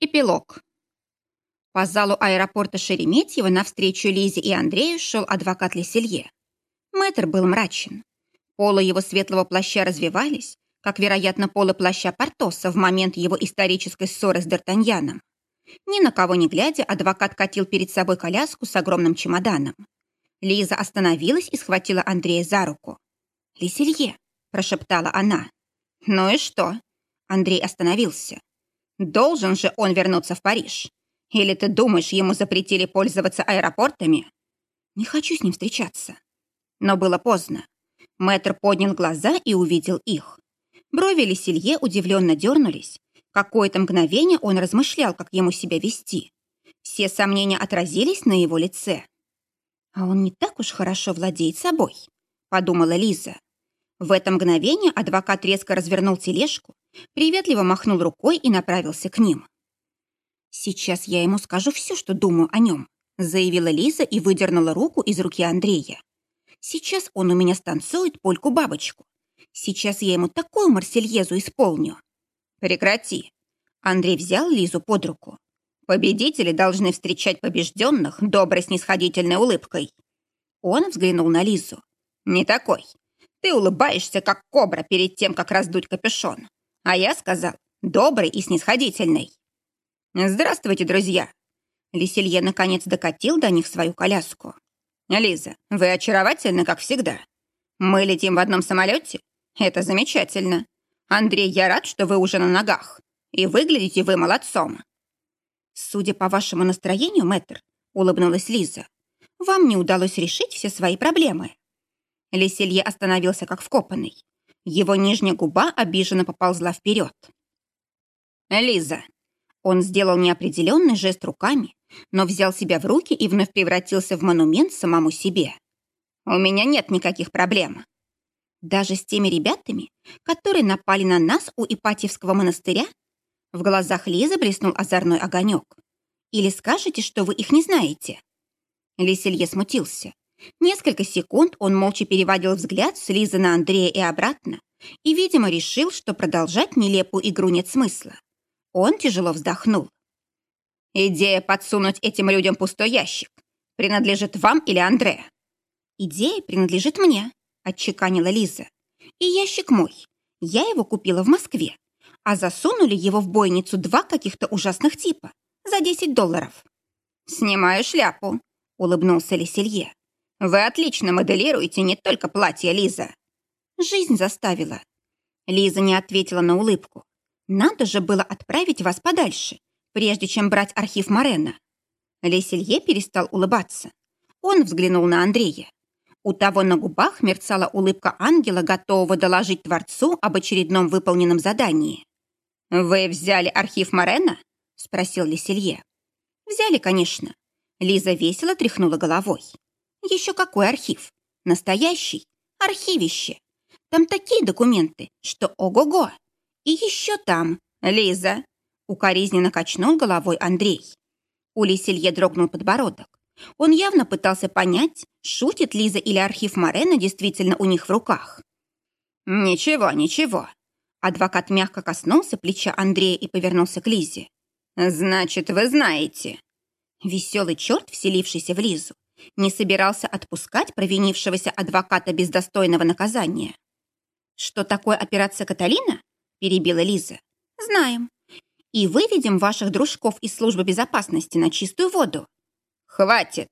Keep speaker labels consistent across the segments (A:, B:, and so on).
A: Эпилог. По залу аэропорта Шереметьево навстречу Лизе и Андрею шел адвокат Леселье. Мэтр был мрачен. Полы его светлого плаща развивались, как, вероятно, полы плаща Портоса в момент его исторической ссоры с Д'Артаньяном. Ни на кого не глядя, адвокат катил перед собой коляску с огромным чемоданом. Лиза остановилась и схватила Андрея за руку. «Леселье», – прошептала она. «Ну и что?» Андрей остановился. Должен же он вернуться в Париж. Или ты думаешь, ему запретили пользоваться аэропортами? Не хочу с ним встречаться. Но было поздно. Мэтр поднял глаза и увидел их. Брови Леселье удивленно дернулись. Какое-то мгновение он размышлял, как ему себя вести. Все сомнения отразились на его лице. «А он не так уж хорошо владеет собой», — подумала Лиза. В это мгновение адвокат резко развернул тележку, приветливо махнул рукой и направился к ним. «Сейчас я ему скажу все, что думаю о нем», заявила Лиза и выдернула руку из руки Андрея. «Сейчас он у меня станцует польку-бабочку. Сейчас я ему такую марсельезу исполню». «Прекрати!» Андрей взял Лизу под руку. «Победители должны встречать побежденных доброй снисходительной улыбкой». Он взглянул на Лизу. «Не такой. Ты улыбаешься, как кобра перед тем, как раздуть капюшон. А я сказал, добрый и снисходительный. Здравствуйте, друзья. Лиселье наконец докатил до них свою коляску. Лиза, вы очаровательны, как всегда. Мы летим в одном самолете? Это замечательно. Андрей, я рад, что вы уже на ногах. И выглядите вы молодцом. Судя по вашему настроению, мэтр, улыбнулась Лиза, вам не удалось решить все свои проблемы. Леселье остановился как вкопанный. Его нижняя губа обиженно поползла вперед. «Лиза!» Он сделал неопределенный жест руками, но взял себя в руки и вновь превратился в монумент самому себе. «У меня нет никаких проблем». Даже с теми ребятами, которые напали на нас у Ипатьевского монастыря? В глазах Лизы блеснул озорной огонек. Или скажете, что вы их не знаете? Лиселье смутился. Несколько секунд он молча переводил взгляд с Лизы на Андрея и обратно и, видимо, решил, что продолжать нелепую игру нет смысла. Он тяжело вздохнул. «Идея подсунуть этим людям пустой ящик принадлежит вам или Андре?» «Идея принадлежит мне», — отчеканила Лиза. «И ящик мой. Я его купила в Москве, а засунули его в бойницу два каких-то ужасных типа за 10 долларов». «Снимаю шляпу», — улыбнулся Леселье. Вы отлично моделируете не только платье, Лиза. Жизнь заставила. Лиза не ответила на улыбку. Надо же было отправить вас подальше, прежде чем брать архив Морена. Леселье перестал улыбаться. Он взглянул на Андрея. У того на губах мерцала улыбка ангела, готового доложить Творцу об очередном выполненном задании. «Вы взяли архив Морена?» — спросил Леселье. «Взяли, конечно». Лиза весело тряхнула головой. Еще какой архив? Настоящий. Архивище. Там такие документы, что ого-го. И еще там, Лиза. Укоризненно качнул головой Андрей. У Лиселье дрогнул подбородок. Он явно пытался понять, шутит Лиза или архив Морена действительно у них в руках. «Ничего, ничего». Адвокат мягко коснулся плеча Андрея и повернулся к Лизе. «Значит, вы знаете». Веселый черт, вселившийся в Лизу, не собирался отпускать провинившегося адвоката без достойного наказания. «Что такое операция Каталина?» – перебила Лиза. «Знаем. И выведем ваших дружков из службы безопасности на чистую воду». «Хватит!»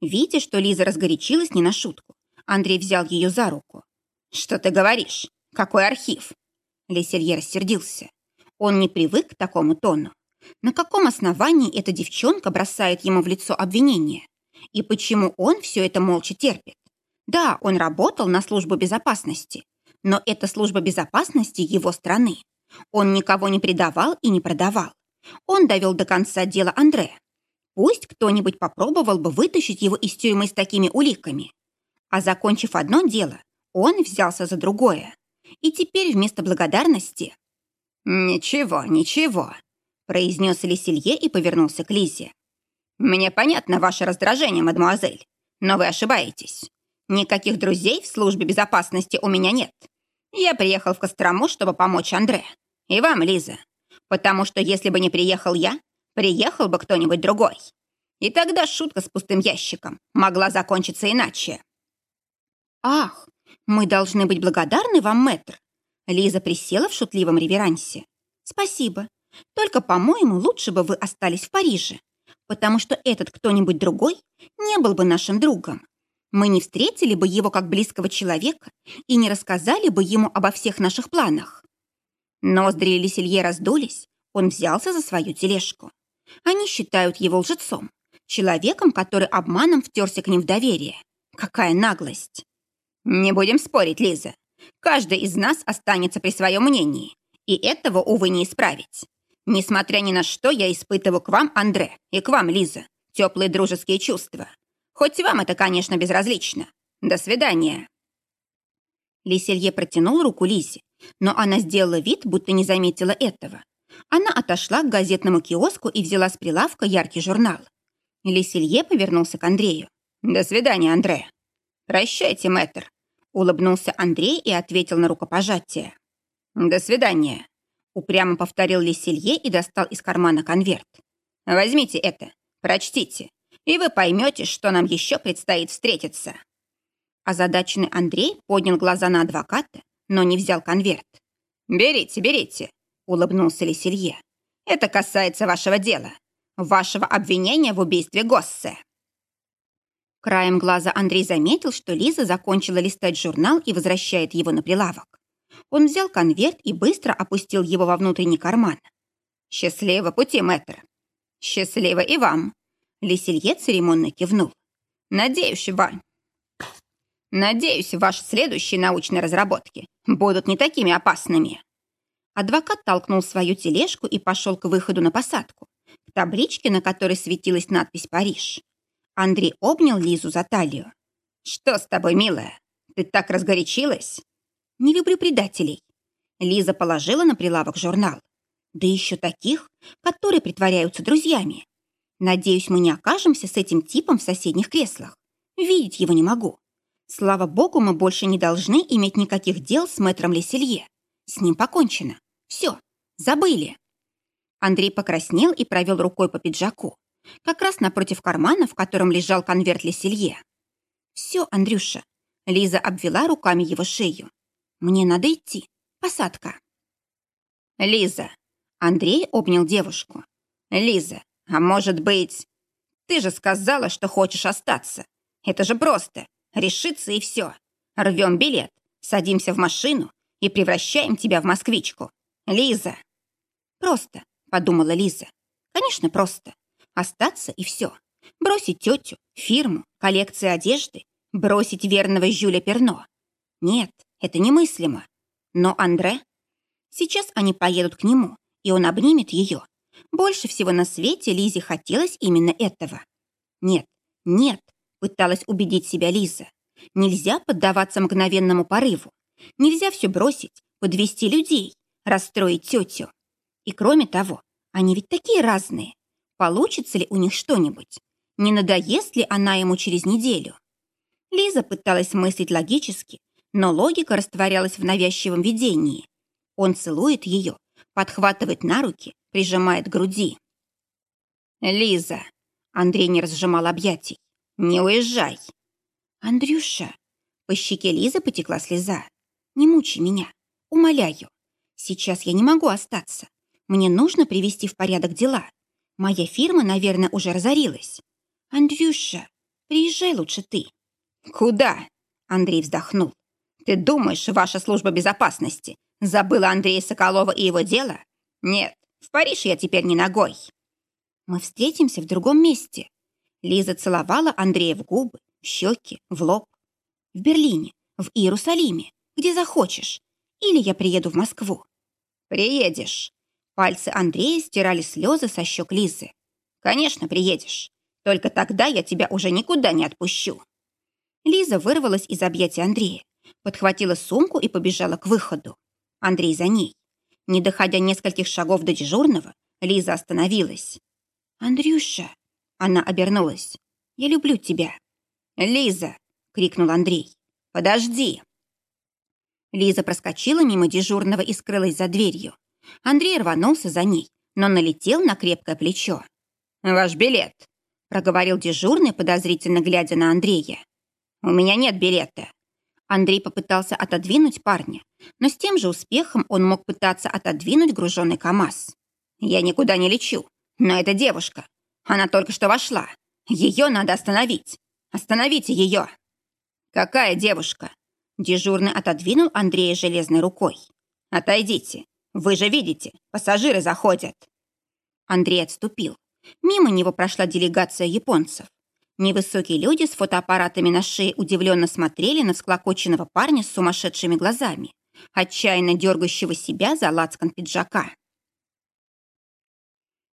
A: Видя, что Лиза разгорячилась не на шутку, Андрей взял ее за руку. «Что ты говоришь? Какой архив?» Леселье рассердился. Он не привык к такому тону. На каком основании эта девчонка бросает ему в лицо обвинение? И почему он все это молча терпит? Да, он работал на службу безопасности, но это служба безопасности его страны. Он никого не предавал и не продавал. Он довел до конца дело Андре. Пусть кто-нибудь попробовал бы вытащить его из тюрьмы с такими уликами. А закончив одно дело, он взялся за другое. И теперь вместо благодарности... «Ничего, ничего», — произнес Леселье и повернулся к Лизе. «Мне понятно ваше раздражение, мадемуазель, но вы ошибаетесь. Никаких друзей в службе безопасности у меня нет. Я приехал в Кострому, чтобы помочь Андре. И вам, Лиза. Потому что если бы не приехал я, приехал бы кто-нибудь другой. И тогда шутка с пустым ящиком могла закончиться иначе. «Ах, мы должны быть благодарны вам, мэтр!» Лиза присела в шутливом реверансе. «Спасибо. Только, по-моему, лучше бы вы остались в Париже, потому что этот кто-нибудь другой не был бы нашим другом. Мы не встретили бы его как близкого человека и не рассказали бы ему обо всех наших планах. Ноздри Лиселье раздулись, он взялся за свою тележку. Они считают его лжецом, человеком, который обманом втерся к ним в доверие. Какая наглость! Не будем спорить, Лиза. Каждый из нас останется при своем мнении, и этого, увы, не исправить. Несмотря ни на что, я испытываю к вам, Андре, и к вам, Лиза, теплые дружеские чувства. Хоть вам это, конечно, безразлично. До свидания. Лиселье протянул руку Лизе, но она сделала вид, будто не заметила этого. Она отошла к газетному киоску и взяла с прилавка яркий журнал. Лиселье повернулся к Андрею. «До свидания, Андре». «Прощайте, мэтр», — улыбнулся Андрей и ответил на рукопожатие. «До свидания», — упрямо повторил Лиселье и достал из кармана конверт. «Возьмите это, прочтите, и вы поймете, что нам еще предстоит встретиться». Озадаченный Андрей поднял глаза на адвоката, но не взял конверт. «Берите, берите», — улыбнулся Лиселье. «Это касается вашего дела, вашего обвинения в убийстве Госсе». Краем глаза Андрей заметил, что Лиза закончила листать журнал и возвращает его на прилавок. Он взял конверт и быстро опустил его во внутренний карман. «Счастливо пути, мэтр!» «Счастливо и вам!» Лиселье церемонно кивнул. «Надеюсь, Вань, Надеюсь, ваши следующие научные разработки будут не такими опасными. Адвокат толкнул свою тележку и пошел к выходу на посадку, к табличке, на которой светилась надпись «Париж». Андрей обнял Лизу за талию. «Что с тобой, милая? Ты так разгорячилась?» «Не люблю предателей». Лиза положила на прилавок журнал. «Да еще таких, которые притворяются друзьями. Надеюсь, мы не окажемся с этим типом в соседних креслах. Видеть его не могу. Слава богу, мы больше не должны иметь никаких дел с мэтром Леселье. С ним покончено. Все, забыли. Андрей покраснел и провел рукой по пиджаку, как раз напротив кармана, в котором лежал конверт Леселье. «Все, Андрюша». Лиза обвела руками его шею. «Мне надо идти. Посадка». «Лиза». Андрей обнял девушку. «Лиза, а может быть...» «Ты же сказала, что хочешь остаться. Это же просто. Решиться и все. Рвем билет, садимся в машину и превращаем тебя в москвичку. Лиза. Просто, подумала Лиза. Конечно, просто. Остаться и все. Бросить тетю, фирму, коллекции одежды, бросить верного Жюля Перно. Нет, это немыслимо. Но Андре... Сейчас они поедут к нему, и он обнимет ее. Больше всего на свете Лизе хотелось именно этого. Нет, нет, пыталась убедить себя Лиза. Нельзя поддаваться мгновенному порыву. Нельзя все бросить, подвести людей, расстроить тетю. И кроме того, они ведь такие разные. Получится ли у них что-нибудь? Не надоест ли она ему через неделю? Лиза пыталась мыслить логически, но логика растворялась в навязчивом видении. Он целует ее, подхватывает на руки, прижимает к груди. «Лиза!» Андрей не разжимал объятий. «Не уезжай!» «Андрюша!» По щеке Лизы потекла слеза. «Не мучи меня. Умоляю. Сейчас я не могу остаться. Мне нужно привести в порядок дела. Моя фирма, наверное, уже разорилась. Андрюша, приезжай лучше ты». «Куда?» Андрей вздохнул. «Ты думаешь, ваша служба безопасности забыла Андрея Соколова и его дело? Нет, в Париж я теперь не ногой». «Мы встретимся в другом месте», Лиза целовала Андрея в губы, в щеки, в лоб. В Берлине, в Иерусалиме, где захочешь. Или я приеду в Москву. Приедешь. Пальцы Андрея стирали слезы со щек Лизы. Конечно, приедешь. Только тогда я тебя уже никуда не отпущу. Лиза вырвалась из объятия Андрея, подхватила сумку и побежала к выходу. Андрей за ней. Не доходя нескольких шагов до дежурного, Лиза остановилась. «Андрюша!» Она обернулась. «Я люблю тебя». «Лиза!» — крикнул Андрей. «Подожди!» Лиза проскочила мимо дежурного и скрылась за дверью. Андрей рванулся за ней, но налетел на крепкое плечо. «Ваш билет», — проговорил дежурный, подозрительно глядя на Андрея. «У меня нет билета». Андрей попытался отодвинуть парня, но с тем же успехом он мог пытаться отодвинуть груженный КАМАЗ. «Я никуда не лечу, но это девушка. Она только что вошла. Ее надо остановить. Остановите ее!» «Какая девушка?» Дежурный отодвинул Андрея железной рукой. «Отойдите. Вы же видите, пассажиры заходят». Андрей отступил. Мимо него прошла делегация японцев. Невысокие люди с фотоаппаратами на шее удивленно смотрели на всклокоченного парня с сумасшедшими глазами, отчаянно дергающего себя за лацкан пиджака.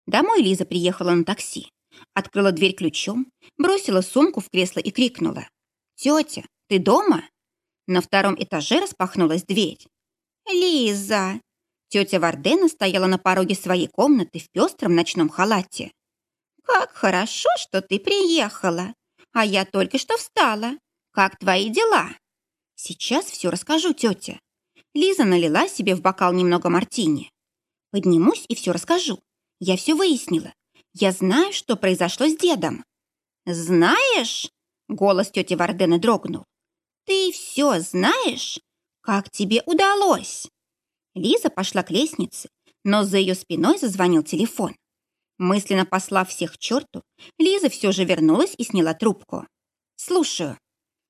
A: Домой Лиза приехала на такси. Открыла дверь ключом, бросила сумку в кресло и крикнула. «Тетя, ты дома?» На втором этаже распахнулась дверь. «Лиза!» Тетя Вардена стояла на пороге своей комнаты в пестром ночном халате. «Как хорошо, что ты приехала! А я только что встала. Как твои дела?» «Сейчас все расскажу, тетя». Лиза налила себе в бокал немного мартини. «Поднимусь и все расскажу. Я все выяснила. Я знаю, что произошло с дедом». «Знаешь?» — голос тети Вардены дрогнул. «Ты все знаешь? Как тебе удалось?» Лиза пошла к лестнице, но за ее спиной зазвонил телефон. Мысленно послав всех к черту, Лиза все же вернулась и сняла трубку. «Слушаю».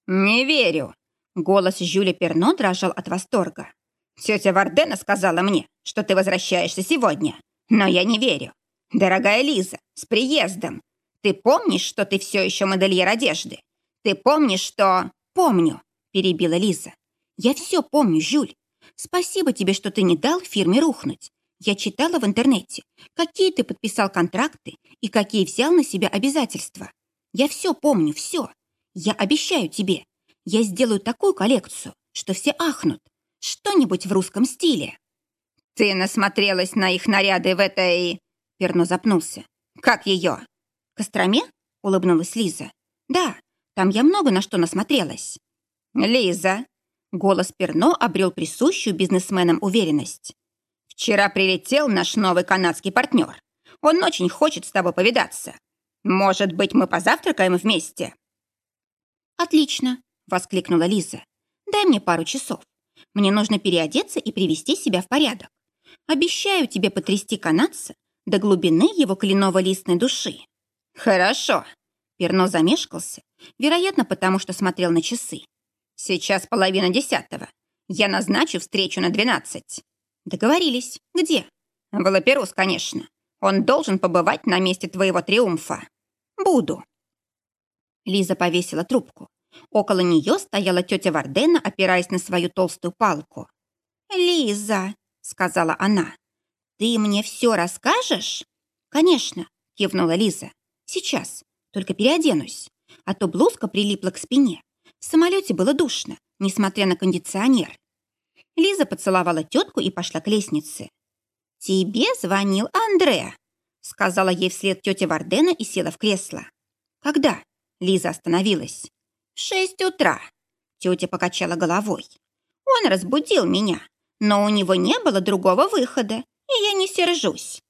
A: «Не верю». Голос Жюля Перно дрожал от восторга. «Тетя Вардена сказала мне, что ты возвращаешься сегодня, но я не верю. Дорогая Лиза, с приездом. Ты помнишь, что ты все еще модельер одежды? Ты помнишь, что...» «Помню», — перебила Лиза. «Я все помню, Жюль. Спасибо тебе, что ты не дал фирме рухнуть. Я читала в интернете, какие ты подписал контракты и какие взял на себя обязательства. Я все помню, все. Я обещаю тебе, я сделаю такую коллекцию, что все ахнут. Что-нибудь в русском стиле». «Ты насмотрелась на их наряды в этой...» Перно запнулся. «Как ее?» «Костроме?» — улыбнулась Лиза. «Да, там я много на что насмотрелась». «Лиза!» Голос Перно обрел присущую бизнесменам уверенность. «Вчера прилетел наш новый канадский партнер. Он очень хочет с тобой повидаться. Может быть, мы позавтракаем вместе?» «Отлично!» — воскликнула Лиза. «Дай мне пару часов. Мне нужно переодеться и привести себя в порядок. Обещаю тебе потрясти канадца до глубины его кленово-листной души». «Хорошо!» Перно замешкался, вероятно, потому что смотрел на часы. «Сейчас половина десятого. Я назначу встречу на двенадцать». «Договорились. Где?» «В Лаперус, конечно. Он должен побывать на месте твоего триумфа». «Буду». Лиза повесила трубку. Около нее стояла тетя Вардена, опираясь на свою толстую палку. «Лиза», — сказала она, — «ты мне все расскажешь?» «Конечно», — кивнула Лиза. «Сейчас. Только переоденусь, а то блузка прилипла к спине. В самолете было душно, несмотря на кондиционер. Лиза поцеловала тетку и пошла к лестнице. «Тебе звонил Андре», — сказала ей вслед тетя Вардена и села в кресло. «Когда?» — Лиза остановилась. «В шесть утра», — тетя покачала головой. «Он разбудил меня, но у него не было другого выхода, и я не сержусь».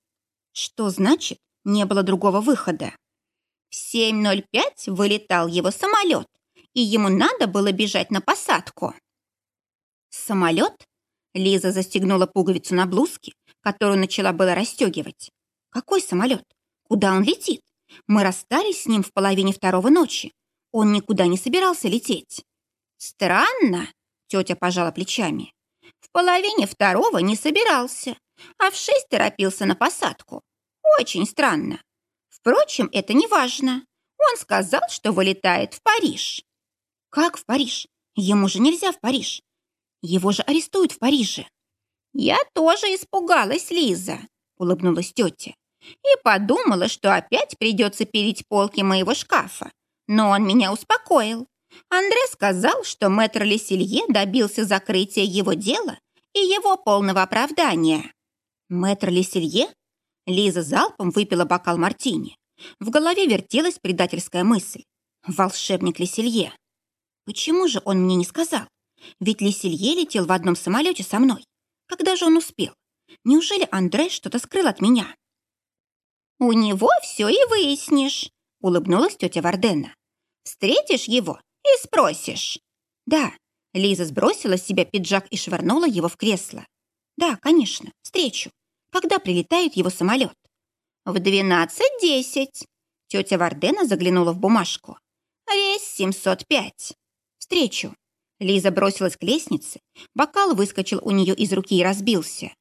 A: «Что значит, не было другого выхода?» В 7.05 вылетал его самолет, и ему надо было бежать на посадку. Самолет? Лиза застегнула пуговицу на блузке, которую начала было расстегивать. Какой самолет? Куда он летит? Мы расстались с ним в половине второго ночи. Он никуда не собирался лететь. Странно, тетя пожала плечами. В половине второго не собирался, а в шесть торопился на посадку. Очень странно. Впрочем, это не важно. Он сказал, что вылетает в Париж. Как в Париж? Ему же нельзя в Париж. Его же арестуют в Париже. Я тоже испугалась, Лиза, улыбнулась тетя. И подумала, что опять придется переть полки моего шкафа. Но он меня успокоил. Андре сказал, что мэтр Леселье добился закрытия его дела и его полного оправдания. Мэтр Леселье? Лиза залпом выпила бокал мартини. В голове вертелась предательская мысль. Волшебник Леселье. Почему же он мне не сказал? Ведь Леселье летел в одном самолете со мной. Когда же он успел? Неужели Андре что-то скрыл от меня? «У него все и выяснишь», — улыбнулась тетя Вардена. «Встретишь его и спросишь». «Да». Лиза сбросила с себя пиджак и швырнула его в кресло. «Да, конечно, встречу. Когда прилетает его самолет?» «В двенадцать десять». Тетя Вардена заглянула в бумажку. «Рейс 705». «Встречу». Лиза бросилась к лестнице, бокал выскочил у нее из руки и разбился.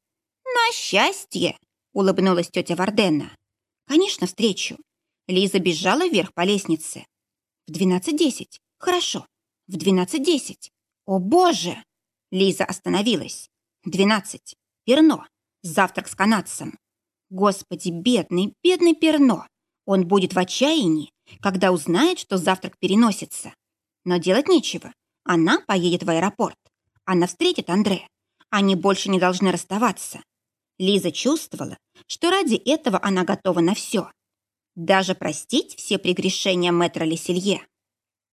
A: «На счастье!» — улыбнулась тетя Вардена. «Конечно, встречу». Лиза бежала вверх по лестнице. «В двенадцать десять. Хорошо. В двенадцать десять. О, боже!» Лиза остановилась. «Двенадцать. Перно. Завтрак с канадцем. Господи, бедный, бедный Перно. Он будет в отчаянии, когда узнает, что завтрак переносится. Но делать нечего. Она поедет в аэропорт. Она встретит Андре. Они больше не должны расставаться. Лиза чувствовала, что ради этого она готова на все. Даже простить все прегрешения мэтра Леселье.